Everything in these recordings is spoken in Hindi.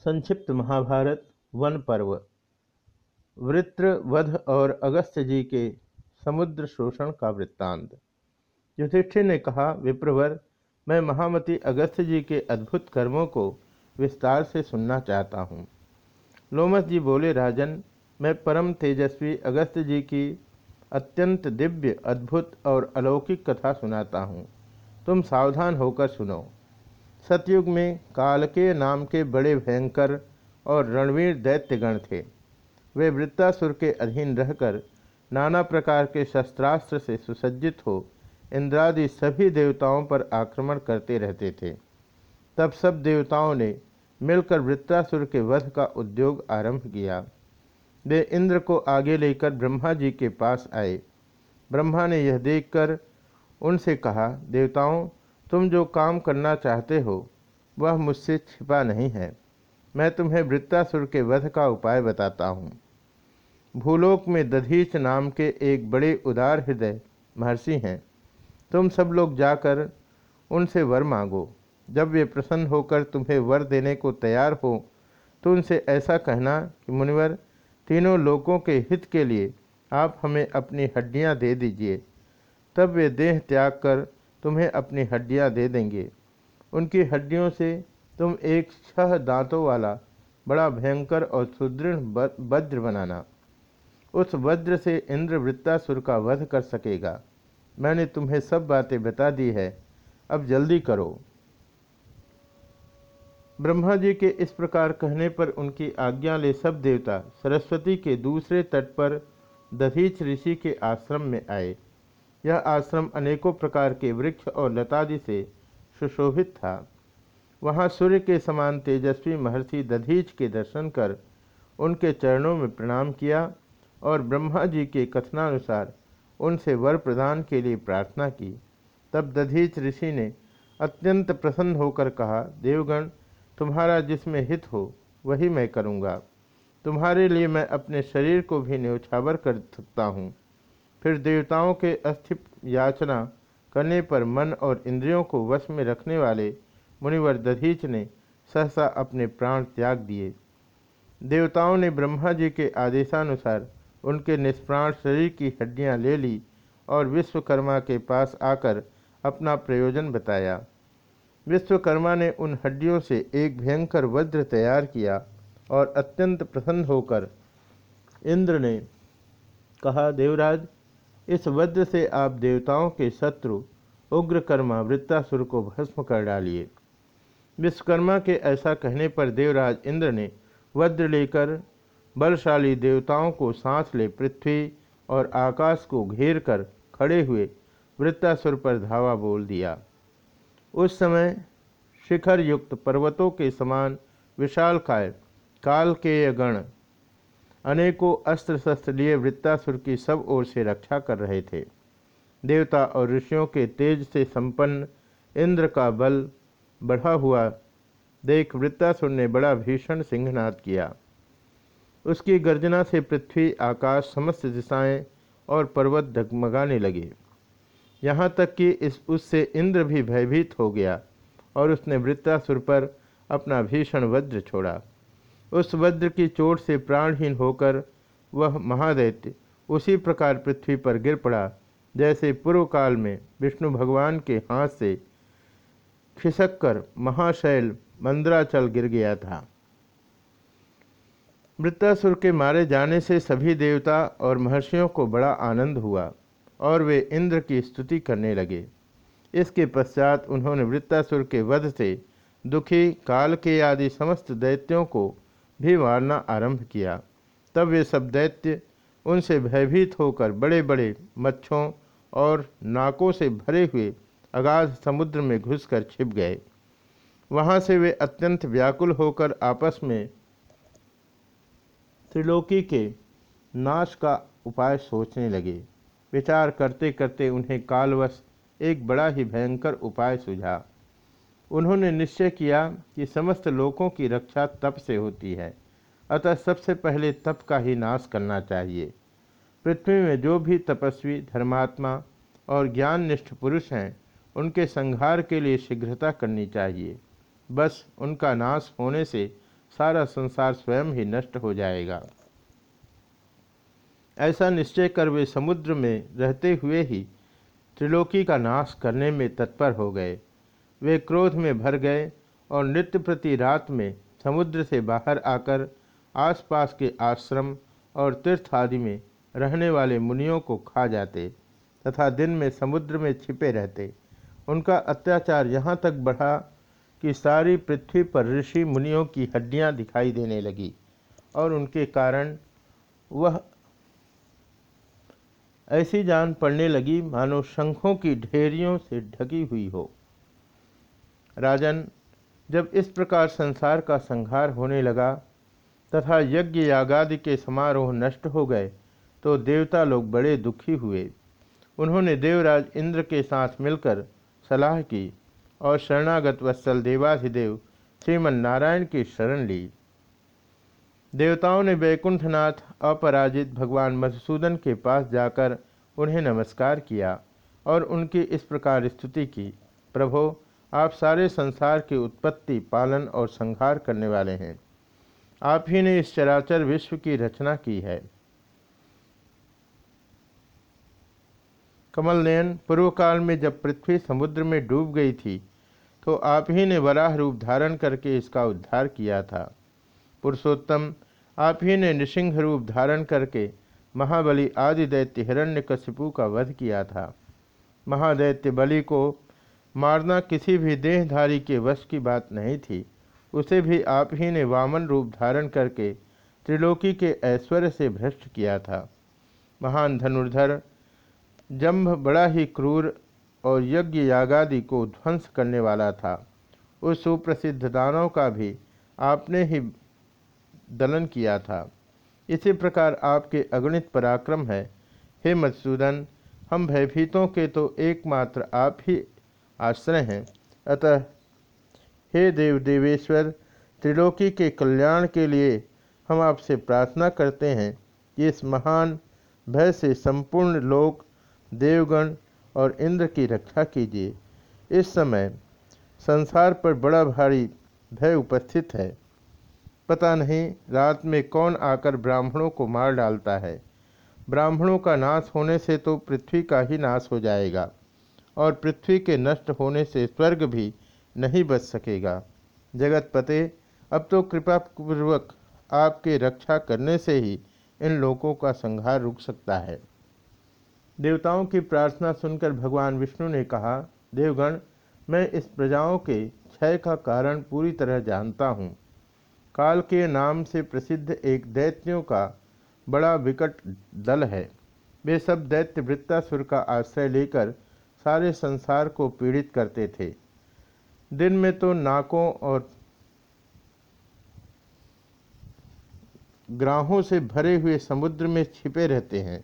संक्षिप्त महाभारत, वन पर्व। वृत्र, वध और अगस्त्य जी के समुद्र शोषण का वृत्तांत। युधिष्ठिर ने कहा, विप्रवर, मैं महामती अगस्त्य जी के अद्भुत कर्मों को विस्तार से सुनना चाहता हूँ। लोमस जी बोले, राजन, मैं परम तेजस्वी अगस्त्य जी की अत्यंत दिव्य, अद्भुत और अलौकिक कथा सुनाता हूँ। तुम सावधान होकर सुनो। सतयुग में कालके नाम के बड़े भयंकर और रणवीर दैत्यगण थे। वे वृत्तासुर के अधीन रहकर नाना प्रकार के शस्त्रास्त्र से सुसज्जित हो इंद्रादि सभी देवताओं पर आक्रमण करते रहते थे। तब सब देवताओं ने मिलकर वृत्तासुर के वध का उद्योग आरंभ किया। वे इंद्र को आगे लेकर ब्रह्मा जी के पास आए। ब्रह्मा ने यह देखकर उनसे कहा, देवताओं तुम जो काम करना चाहते हो, वह मुझसे छिपा नहीं है। मैं तुम्हें वृत्तासुर के वध का उपाय बताता हूँ। भूलोक में दधीच नाम के एक बड़े उदार हृदय महर्षि हैं। तुम सब लोग जाकर उनसे वर मांगो। जब वे प्रसन्न होकर तुम्हें वर देने को तैयार हो तो उनसे ऐसा कहना कि, मुनिवर, तीनों लोगों के हित के लिए आप हमें अपनी हड्डियाँ दे दीजिए। तब वे देह त्याग कर तुम्हें अपनी हड्डियाँ दे देंगे। उनकी हड्डियों से तुम एक छह दांतों वाला, बड़ा भयंकर और सुदृढ़ वज्र बनाना। उस वज्र से इंद्र वृत्तासुर का वध कर सकेगा। मैंने तुम्हें सब बातें बता दी है। अब जल्दी करो। ब्रह्मा जी के इस प्रकार कहने पर उनकी आज्ञा ले सब देवता सरस्वती के दूसरे तट पर दधीच ऋषि के आश्रम में आए। यह आश्रम अनेकों प्रकार के वृक्ष और लतादि से सुशोभित था। वहाँ सूर्य के समान तेजस्वी महर्षि दधीच के दर्शन कर उनके चरणों में प्रणाम किया और ब्रह्मा जी के कथनानुसार उनसे वर प्रदान के लिए प्रार्थना की। तब दधीच ऋषि ने अत्यंत प्रसन्न होकर कहा, देवगण, तुम्हारा जिसमें हित हो, वही मैं करूँगा। तुम्हारे लिए मैं अपने शरीर को भी न्यौछावर कर सकता हूँ। फिर देवताओं के अस्थि याचना करने पर मन और इंद्रियों को वश में रखने वाले मुनिवर दधीच ने सहसा अपने प्राण त्याग दिए। देवताओं ने ब्रह्मा जी के आदेशानुसार उनके निष्प्राण शरीर की हड्डियाँ ले ली और विश्वकर्मा के पास आकर अपना प्रयोजन बताया। विश्वकर्मा ने उन हड्डियों से एक भयंकर वज्र तैयार किया और अत्यंत प्रसन्न होकर इंद्र ने कहा, देवराज इस वज्र से आप देवताओं के शत्रु, उग्रकर्मा वृत्तासुर को भस्म कर डालिए। विश्वकर्मा के ऐसा कहने पर देवराज इंद्र ने वज्र लेकर बलशाली देवताओं को सांस ले पृथ्वी और आकाश को घेर कर खड़े हुए वृत्तासुर पर धावा बोल दिया। उस समय शिखर युक्त पर्वतों के समान विशाल काय काल के गण अनेकों अस्त्र शस्त्र लिए वृत्तासुर की सब ओर से रक्षा कर रहे थे। देवता और ऋषियों के तेज से संपन्न इंद्र का बल बढ़ा हुआ देख वृत्तासुर ने बड़ा भीषण सिंहनाद किया। उसकी गर्जना से पृथ्वी, आकाश समस्त दिशाएँ और पर्वत डगमगाने लगे। यहाँ तक कि इस उससे इंद्र भी भयभीत हो गया और उसने वृत्तासुर पर अपना भीषण वज्र छोड़ा। उस वज्र की चोट से प्राणहीन होकर वह महादैत्य उसी प्रकार पृथ्वी पर गिर पड़ा, जैसे पूर्व काल में विष्णु भगवान के हाथ से खिसक कर महाशैल मंद्राचल गिर गया था। वृत्तासुर के मारे जाने से सभी देवता और महर्षियों को बड़ा आनंद हुआ और वे इंद्र की स्तुति करने लगे। इसके पश्चात उन्होंने वृत्तासुर के वध से दुखी काल के आदि समस्त दैत्यों को भी मारना आरंभ किया। तब वे सब दैत्य उनसे भयभीत होकर बड़े बड़े मच्छों और नाकों से भरे हुए अगाध समुद्र में घुसकर छिप गए। वहाँ से वे अत्यंत व्याकुल होकर आपस में त्रिलोकी के नाश का उपाय सोचने लगे। विचार करते करते उन्हें कालवश एक बड़ा ही भयंकर उपाय सुझा। उन्होंने निश्चय किया कि समस्त लोगों की रक्षा तप से होती है। अतः सबसे पहले तप का ही नाश करना चाहिए। पृथ्वी में जो भी तपस्वी, धर्मात्मा और ज्ञाननिष्ठ पुरुष हैं, उनके संहार के लिए शीघ्रता करनी चाहिए। बस उनका नाश होने से सारा संसार स्वयं ही नष्ट हो जाएगा। ऐसा निश्चय कर वे समुद्र में रहते हुए ही त्रिलोकी का नाश करने में तत्पर हो गए। वे क्रोध में भर गए और नित्य प्रति रात में समुद्र से बाहर आकर आसपास के आश्रम और तीर्थ आदि में रहने वाले मुनियों को खा जाते तथा दिन में समुद्र में छिपे रहते। उनका अत्याचार यहाँ तक बढ़ा कि सारी पृथ्वी पर ऋषि मुनियों की हड्डियाँ दिखाई देने लगी और उनके कारण वह ऐसी जान पड़ने लगी मानो शंखों की ढेरियों से ढकी हुई हो। राजन, जब इस प्रकार संसार का संहार होने लगा तथा यज्ञ यागादि के समारोह नष्ट हो गए तो देवता लोग बड़े दुखी हुए। उन्होंने देवराज इंद्र के साथ मिलकर सलाह की और शरणागत वत्सल देवाधिदेव नारायण की शरण ली। देवताओं ने वैकुंठनाथ, अपराजित भगवान मधुसूदन के पास जाकर उन्हें नमस्कार किया और उनकी इस प्रकार स्तुति की, प्रभो आप सारे संसार की उत्पत्ति, पालन और संहार करने वाले हैं। आप ही ने इस चराचर विश्व की रचना की है। कमल नयन पूर्व काल में जब पृथ्वी समुद्र में डूब गई थी तो आप ही ने वराह रूप धारण करके इसका उद्धार किया था। पुरुषोत्तम, आप ही ने नृसिंह रूप धारण करके महाबली आदि दैत्य हिरण्य कशिपु का वध किया था। महादैत्य बलि को मारना किसी भी देहधारी के वश की बात नहीं थी। उसे भी आप ही ने वामन रूप धारण करके त्रिलोकी के ऐश्वर्य से भ्रष्ट किया था। महान धनुर्धर जम्भ बड़ा ही क्रूर और यज्ञ यागादि को ध्वंस करने वाला था। उस सुप्रसिद्ध दानव का भी आपने ही दलन किया था। इसी प्रकार आपके अगणित पराक्रम है। हे मधुसूदन हम भयभीतों के तो एकमात्र आप ही आश्रय हैं। अतः, हे देव देवेश्वर, त्रिलोकी के कल्याण के लिए हम आपसे प्रार्थना करते हैं कि इस महान, भय से संपूर्ण लोक, देवगण और इंद्र की रक्षा कीजिए। इस समय संसार पर बड़ा भारी भय उपस्थित है। पता नहीं रात में कौन आकर ब्राह्मणों को मार डालता है। ब्राह्मणों का नाश होने से तो पृथ्वी का ही नाश हो जाएगा। और पृथ्वी के नष्ट होने से स्वर्ग भी नहीं बच सकेगा। जगत पते, अब तो कृपा पूर्वक आपके रक्षा करने से ही इन लोगों का संहार रुक सकता है। देवताओं की प्रार्थना सुनकर भगवान विष्णु ने कहा, देवगण, मैं इस प्रजाओं के क्षय का कारण पूरी तरह जानता हूँ। काल के नाम से प्रसिद्ध एक दैत्यों का बड़ा विकट दल है। वे सब दैत्य वृत्तासुर का आश्रय लेकर सारे संसार को पीड़ित करते थे। दिन में तो नाकों और ग्राहों से भरे हुए समुद्र में छिपे रहते हैं,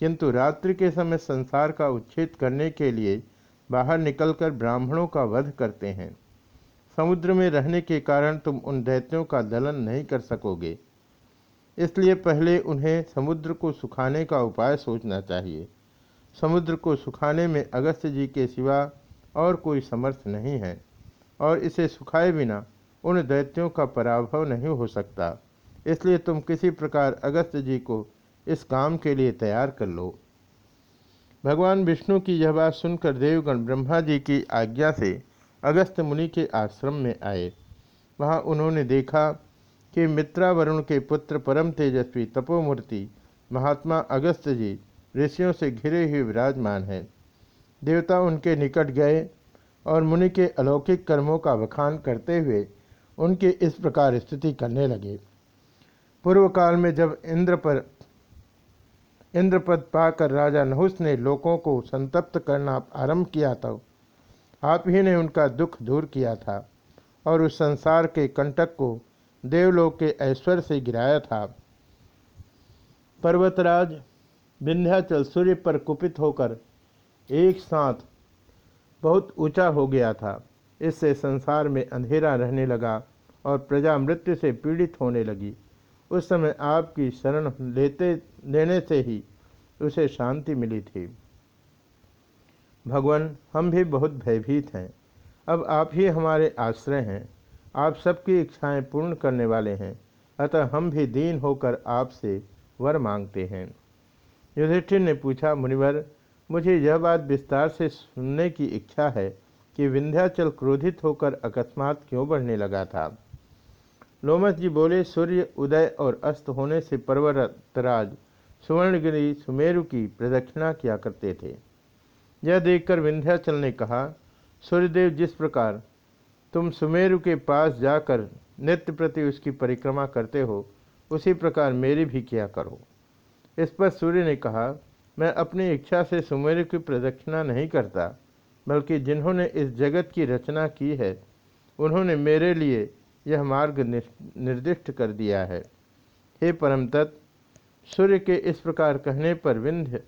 किंतु रात्रि के समय संसार का उच्छेद करने के लिए बाहर निकलकर ब्राह्मणों का वध करते हैं। समुद्र में रहने के कारण तुम उन दैत्यों का दलन नहीं कर सकोगे। इसलिए पहले उन्हें समुद्र को सुखाने का उपाय सोचना चाहिए। समुद्र को सुखाने में अगस्त जी के सिवा और कोई समर्थ नहीं है, और इसे सुखाए बिना उन दैत्यों का पराभव नहीं हो सकता। इसलिए तुम किसी प्रकार अगस्त जी को इस काम के लिए तैयार कर लो। भगवान विष्णु की यह बात सुनकर देवगण ब्रह्मा जी की आज्ञा से अगस्त मुनि के आश्रम में आए। वहाँ उन्होंने देखा कि मित्रा वरुण के पुत्र परम तेजस्वी तपोमूर्ति महात्मा अगस्त जी ऋषियों से घिरे हुए विराजमान हैं। देवता उनके निकट गए और मुनि के अलौकिक कर्मों का वखान करते हुए उनकी इस प्रकार स्तुति करने लगे। पूर्व काल में जब इंद्र पर, इंद्रपद पाकर राजा नहुस ने लोगों को संतप्त करना आरंभ किया था आप ही ने उनका दुख दूर किया था और उस संसार के कंटक को देवलोक के ऐश्वर्य से गिराया था। पर्वतराज विंध्याचल सूर्य पर कुपित होकर एक साथ बहुत ऊँचा हो गया था। इससे संसार में अंधेरा रहने लगा और प्रजा मृत्यु से पीड़ित होने लगी। उस समय आपकी शरण लेते, लेने से ही उसे शांति मिली थी। भगवान, हम भी बहुत भयभीत हैं। अब आप ही हमारे आश्रय हैं। आप सबकी इच्छाएँ पूर्ण करने वाले हैं। अतः हम भी दीन होकर आपसे वर मांगते हैं। युधिष्ठिर ने पूछा, मुनिवर, मुझे यह बात विस्तार से सुनने की इच्छा है कि विंध्याचल क्रोधित होकर अकस्मात क्यों बढ़ने लगा था? लोमस जी बोले, सूर्य उदय और अस्त होने से पर्वतराज सुवर्णगिरी सुमेरु की प्रदक्षिणा किया करते थे। यह देखकर विंध्याचल ने कहा, सूर्यदेव, जिस प्रकार तुम सुमेरु के पास जाकर नित्य प्रति उसकी परिक्रमा करते हो, उसी प्रकार मेरी भी किया करो। इस पर सूर्य ने कहा, मैं अपनी इच्छा से सुमेरु की प्रदक्षिणा नहीं करता, बल्कि जिन्होंने इस जगत की रचना की है, उन्होंने मेरे लिए यह मार्ग निर्दिष्ट कर दिया है। हे परम तत् सूर्य के इस प्रकार कहने पर विंध्य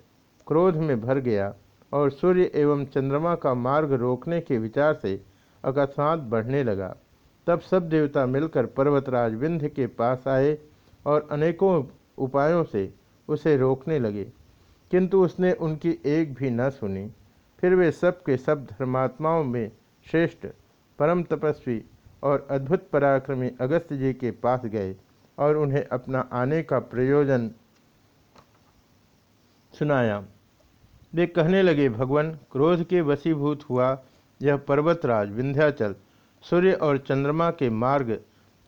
क्रोध में भर गया और सूर्य एवं चंद्रमा का मार्ग रोकने के विचार से अकस्मात बढ़ने लगा। तब सब देवता मिलकर पर्वतराज विंध्य के पास आए और अनेकों उपायों से उसे रोकने लगे। किंतु उसने उनकी एक भी न सुनी। फिर वे सब के सब धर्मात्माओं में श्रेष्ठ, परम तपस्वी और अद्भुत पराक्रमी अगस्त जी के पास गए और उन्हें अपना आने का प्रयोजन सुनाया। वे कहने लगे, भगवान, क्रोध के वशीभूत हुआ यह पर्वतराज विंध्याचल, सूर्य और चंद्रमा के मार्ग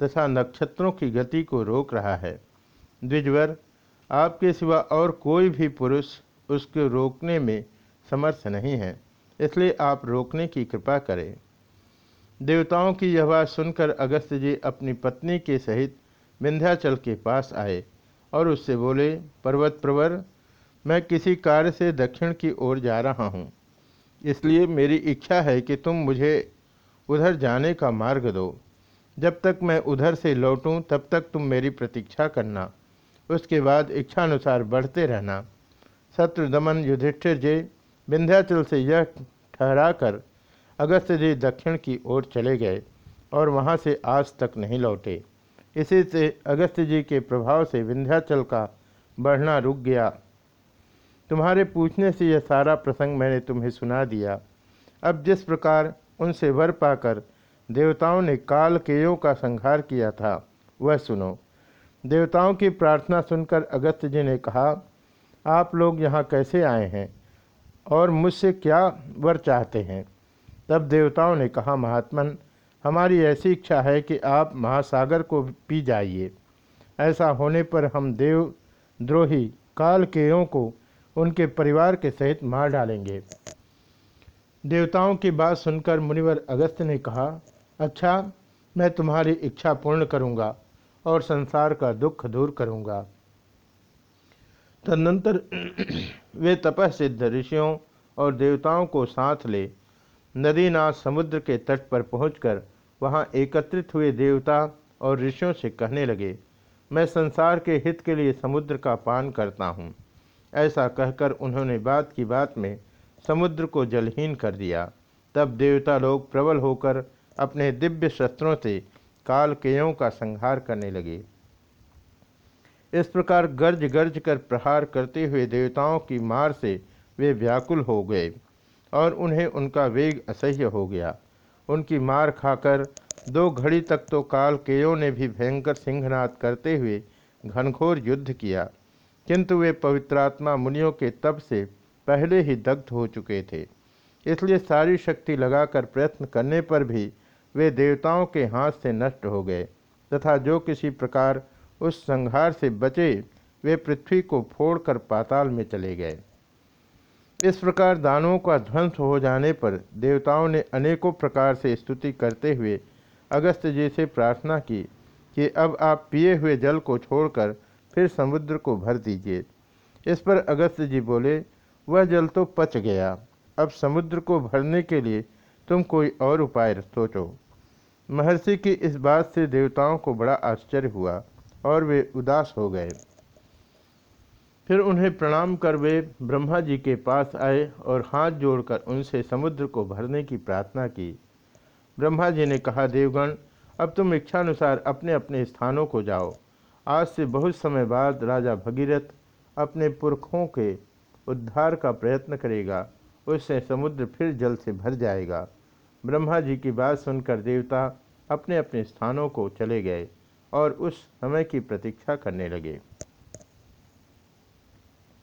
तथा नक्षत्रों की गति को रोक रहा है। द्विजवर आपके सिवा और कोई भी पुरुष उसको रोकने में समर्थ नहीं है, इसलिए आप रोकने की कृपा करें। देवताओं की यह बात सुनकर अगस्त जी अपनी पत्नी के सहित विंध्याचल के पास आए और उससे बोले, पर्वत प्रवर, मैं किसी कार्य से दक्षिण की ओर जा रहा हूँ। इसलिए मेरी इच्छा है कि तुम मुझे उधर जाने का मार्ग दो। जब तक मैं उधर से लौटूं, तब तक तुम मेरी प्रतीक्षा करना। उसके बाद इच्छानुसार बढ़ते रहना। शत्रु दमन युधिष्ठिर जी, विंध्याचल से यह ठहराकर अगस्त जी दक्षिण की ओर चले गए और वहाँ से आज तक नहीं लौटे। इसी से अगस्त जी के प्रभाव से विंध्याचल का बढ़ना रुक गया। तुम्हारे पूछने से यह सारा प्रसंग मैंने तुम्हें सुना दिया। अब जिस प्रकार उनसे वर पाकर देवताओं ने काल केयों का संहार किया था, वह सुनो। देवताओं की प्रार्थना सुनकर अगस्त जी ने कहा, आप लोग यहाँ कैसे आए हैं और मुझसे क्या वर चाहते हैं? तब देवताओं ने कहा, महात्मन, हमारी ऐसी इच्छा है कि आप महासागर को पी जाइए। ऐसा होने पर हम देव द्रोही काल केयों को उनके परिवार के सहित मार डालेंगे। देवताओं की बात सुनकर मुनिवर अगस्त ने कहा अच्छा मैं तुम्हारी इच्छा पूर्ण करूँगा। और संसार का दुख दूर करूँगा। तदनंतर वे तपह सिद्ध ऋषियों और देवताओं को साथ ले नदीनाथ समुद्र के तट पर पहुंचकर वहाँ एकत्रित हुए देवता और ऋषियों से कहने लगे, मैं संसार के हित के लिए समुद्र का पान करता हूँ। ऐसा कहकर उन्होंने बात की बात में समुद्र को जलहीन कर दिया। तब देवता लोग प्रबल होकर अपने दिव्य शस्त्रों से काल केयों का संहार करने लगे। इस प्रकार गर्ज गर्ज कर प्रहार करते हुए देवताओं की मार से वे व्याकुल हो गए और उन्हें उनका वेग असह्य हो गया। उनकी मार खाकर दो घड़ी तक तो काल केयों ने भी भयंकर सिंहनाद करते हुए घनघोर युद्ध किया, किंतु वे पवित्रात्मा मुनियों के तप से पहले ही दग्ध हो चुके थे। इसलिए सारी शक्ति लगाकर प्रयत्न करने पर भी वे देवताओं के हाथ से नष्ट हो गए, तथा जो किसी प्रकार उस संहार से बचे, वे पृथ्वी को फोड़कर पाताल में चले गए। इस प्रकार दानों का ध्वंस हो जाने पर देवताओं ने अनेकों प्रकार से स्तुति करते हुए अगस्त जी से प्रार्थना की कि अब आप पिए हुए जल को छोड़कर फिर समुद्र को भर दीजिए। इस पर अगस्त जी बोले, वह जल तो पच गया। अब समुद्र को भरने के लिए तुम कोई और उपाय सोचो। महर्षि की इस बात से देवताओं को बड़ा आश्चर्य हुआ और वे उदास हो गए। फिर उन्हें प्रणाम कर वे ब्रह्मा जी के पास आए और हाथ जोड़कर उनसे समुद्र को भरने की प्रार्थना की। ब्रह्मा जी ने कहा, देवगण, अब तुम इच्छानुसार अपने अपने स्थानों को जाओ। आज से बहुत समय बाद राजा भगीरथ अपने पुरखों के उद्धार का प्रयत्न करेगा। उससे समुद्र फिर जल से भर जाएगा। ब्रह्मा जी की बात सुनकर देवता अपने अपने स्थानों को चले गए और उस समय की प्रतीक्षा करने लगे।